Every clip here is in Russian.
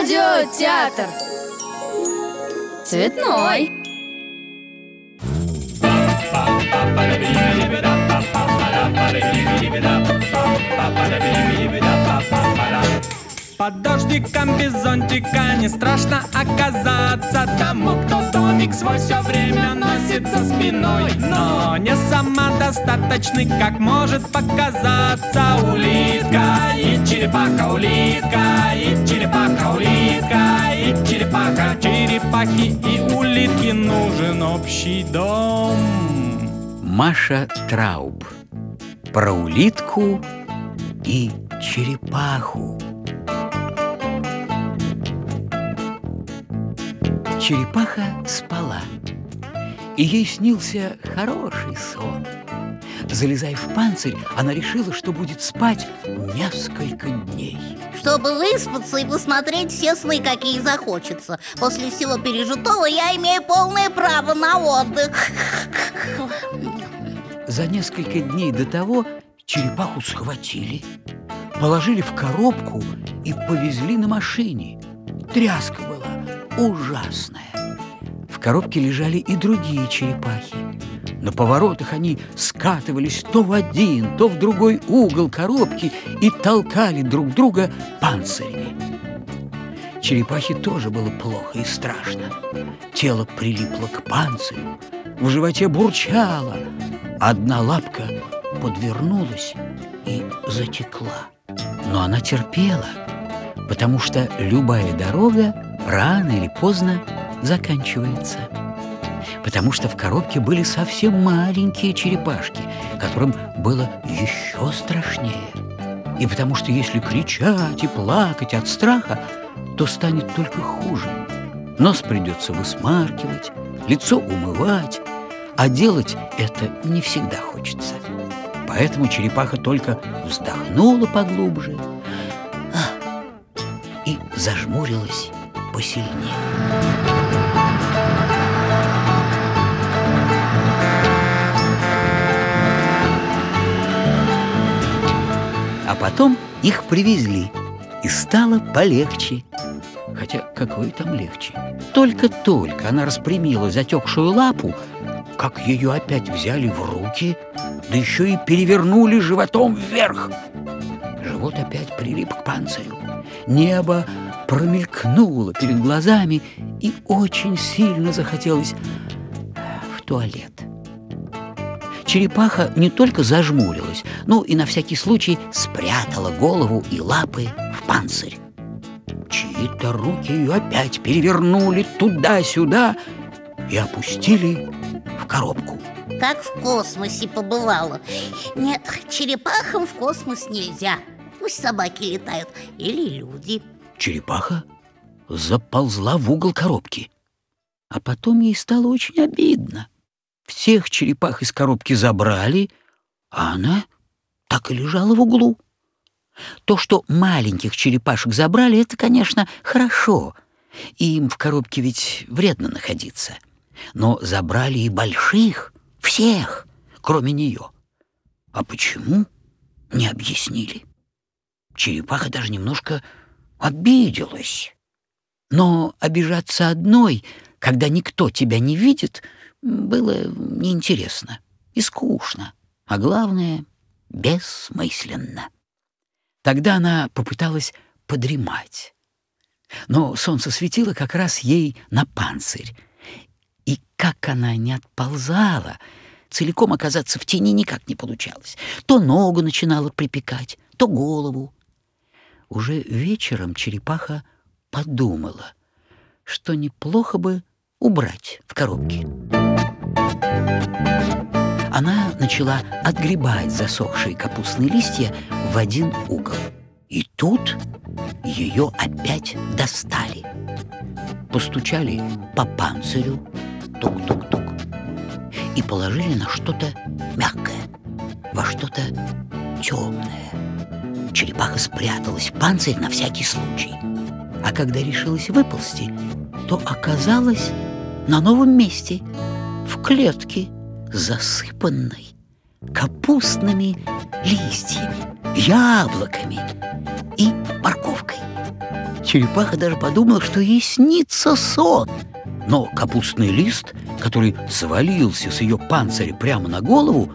Радиотеатр. Цветной. Под дождиком без зонтика не страшно оказаться Тому, кто домик свой все время носит за спиной Но не самодостаточный, как может показаться. Улитка и черепаха, улитка и черепаха, улитка и черепаха. Черепахи и улитки нужен общий дом. Маша Трауб. Про улитку и черепаху Черепаха спала, и ей снился хороший сон. Залезая в панцирь, она решила, что будет спать несколько дней. Чтобы выспаться и посмотреть все сны, какие захочется После всего пережитого я имею полное право на отдых За несколько дней до того черепаху схватили, положили в коробку и повезли на машине. Тряска была ужасная. В коробке лежали и другие черепахи. На поворотах они скатывались то в один, то в другой угол коробки и толкали друг друга панцирями. Черепахе тоже было плохо и страшно. Тело прилипло к панцирю, в животе бурчало. Одна лапка подвернулась и затекла. Но она терпела, потому что любая дорога рано или поздно заканчивается. Потому что в коробке были совсем маленькие черепашки, которым было еще страшнее. И потому что если кричать и плакать от страха, то станет только хуже. Нос придется высмаркивать, лицо умывать, а делать это не всегда хочется. Поэтому черепаха только вздохнула поглубже и зажмурилась посильнее. А потом их привезли, и стало полегче. Хотя какое там легче? Только-только она распрямила затекшую лапу, как ее опять взяли в руки, да еще и перевернули животом вверх. Живот опять прилип к панцирю. Небо промелькнуло перед глазами и очень сильно захотелось в туалет. Черепаха не только зажмурилась, но и на всякий случай спрятала голову и лапы в панцирь. Чьи-то руки ее опять перевернули туда-сюда и опустили в коробку. Как в космосе побывала Нет, черепахам в космос нельзя Пусть собаки летают или люди Черепаха заползла в угол коробки. А потом ей стало очень обидно. Всех черепах из коробки забрали, а она так и лежала в углу. То, что маленьких черепашек забрали, это, конечно, хорошо. Им в коробке ведь вредно находиться. Но забрали и больших, всех, кроме нее. А почему, не объяснили. Черепаха даже немножко обиделась. Но обижаться одной, когда никто тебя не видит, было неинтересно и скучно, а главное — бессмысленно. Тогда она попыталась подремать. Но солнце светило как раз ей на панцирь. И как она не отползала, целиком оказаться в тени никак не получалось. То ногу начинала припекать, то голову. Уже вечером черепаха подумала, что неплохо бы убрать в коробке. Она начала отгребать засохшие капустные листья в один угол. И тут ее опять достали. Постучали по панцирю, тук-тук-тук, и положили на что-то мягкое, во что-то темное. Черепаха спряталась в панцирь на всякий случай. А когда решилась выползти, то оказалась на новом месте, в клетке, засыпанной капустными листьями, яблоками и морковкой. Черепаха даже подумала, что ей снится сон. Но капустный лист, который свалился с ее панциря прямо на голову,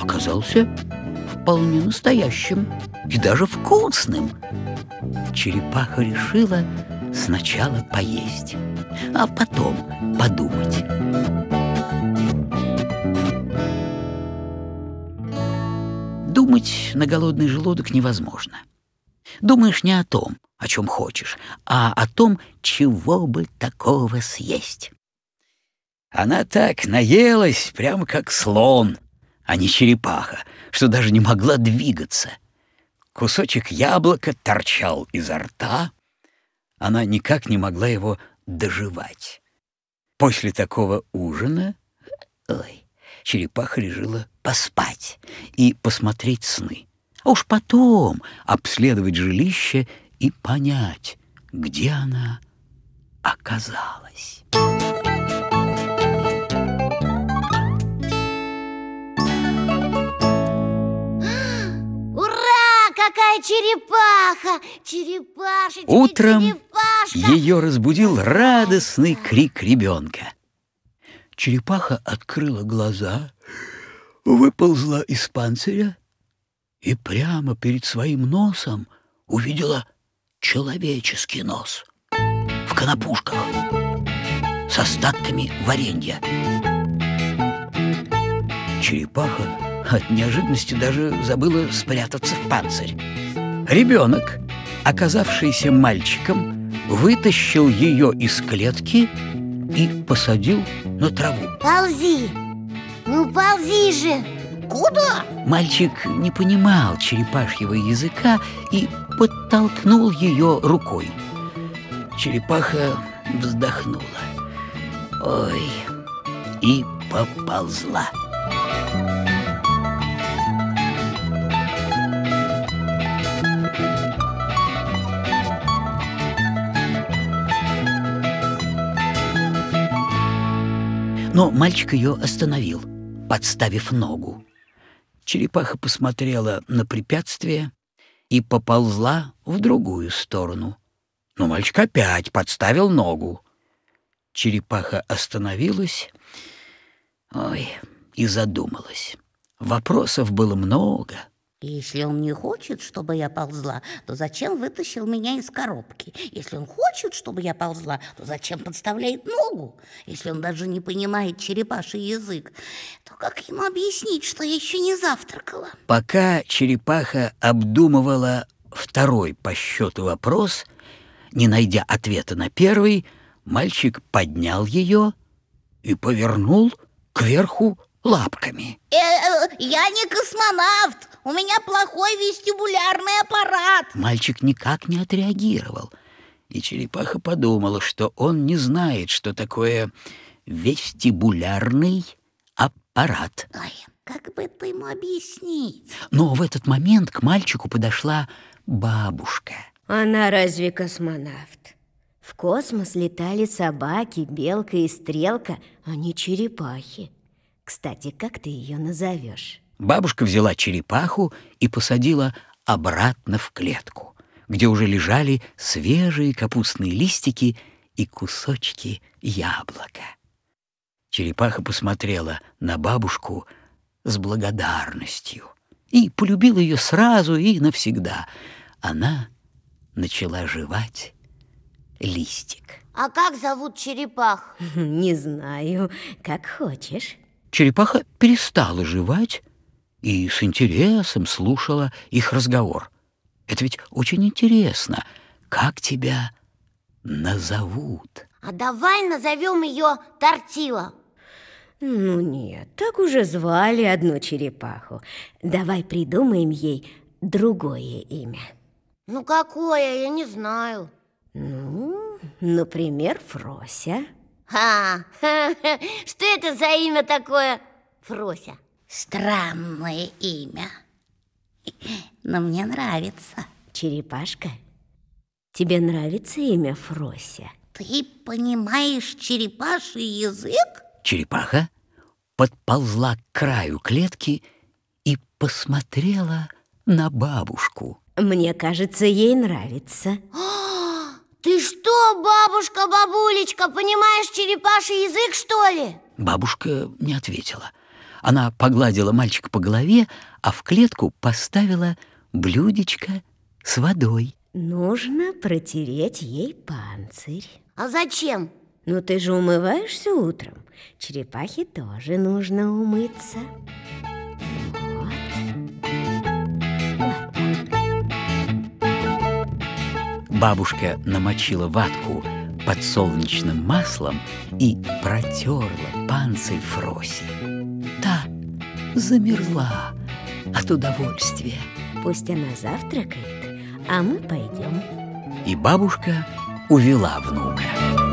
оказался вполне настоящим и даже вкусным. Черепаха решила сначала поесть, а потом подумать. Думать на голодный желудок невозможно. Думаешь не о том, о чем хочешь, а о том, чего бы такого съесть. Она так наелась, прямо как слон, а не черепаха, что даже не могла двигаться. Кусочек яблока торчал изо рта, она никак не могла его доживать. После такого ужина, ой, черепаха решила поспать и посмотреть сны. А уж потом обследовать жилище и понять, где она оказалась. Какая черепаха! Черепашечка, Утром черепашка! Ее разбудил радостный крик ребенка. Черепаха открыла глаза, выползла из панциря и прямо перед своим носом увидела человеческий нос в конопушках с остатками варенья. Черепаха от неожиданности даже забыла спрятаться в панцирь. Ребенок, оказавшийся мальчиком, вытащил ее из клетки и посадил на траву. Ползи! Ну ползи же! Куда? Мальчик не понимал черепашьего языка и подтолкнул ее рукой. Черепаха вздохнула. Ой, и поползла. Но мальчик ее остановил, подставив ногу. Черепаха посмотрела на препятствие и поползла в другую сторону. Но мальчик опять подставил ногу. Черепаха остановилась ой, и задумалась. Вопросов было много. Если он не хочет, чтобы я ползла, то зачем вытащил меня из коробки? Если он хочет, чтобы я ползла, то зачем подставляет ногу? Если он даже не понимает черепаший язык, то как ему объяснить, что я еще не завтракала? Пока черепаха обдумывала второй по счету вопрос, не найдя ответа на первый, мальчик поднял ее и повернул кверху лапками. Э, э, я не космонавт, у меня плохой вестибулярный аппарат. Мальчик никак не отреагировал, и черепаха подумала, что он не знает, что такое вестибулярный аппарат. Ой, как бы это ему объяснить? Но в этот момент к мальчику подошла бабушка. Она разве космонавт? В космос летали собаки, белка и стрелка, а не черепахи. Кстати, как ты ее назовешь? Бабушка взяла черепаху и посадила обратно в клетку, где уже лежали свежие капустные листики и кусочки яблока. Черепаха посмотрела на бабушку с благодарностью и полюбила ее сразу и навсегда. Она начала жевать листик. А как зовут черепах? Не знаю, как хочешь. Черепаха перестала жевать и с интересом слушала их разговор. Это ведь очень интересно, как тебя назовут. А давай назовем ее Тортила. Ну нет, так уже звали одну черепаху. Давай придумаем ей другое имя. Ну какое, я не знаю. Ну, например, Фрося. А, что это за имя такое, Фрося? Странное имя, но мне нравится. Черепашка, тебе нравится имя Фрося? Ты понимаешь черепаший язык? Черепаха подползла к краю клетки и посмотрела на бабушку. Мне кажется, ей нравится. Ты что, бабушка, бабулечка, понимаешь черепаший язык, что ли? Бабушка не ответила. Она погладила мальчика по голове, а в клетку поставила блюдечко с водой. Нужно протереть ей панцирь. А зачем? Ну ты же умываешься утром. Черепахе тоже нужно умыться. Вот. Бабушка намочила ватку подсолнечным маслом и протерла панцирь Фроси. Та замерзла от удовольствия. Пусть она завтракает, а мы пойдем. И бабушка увела внука.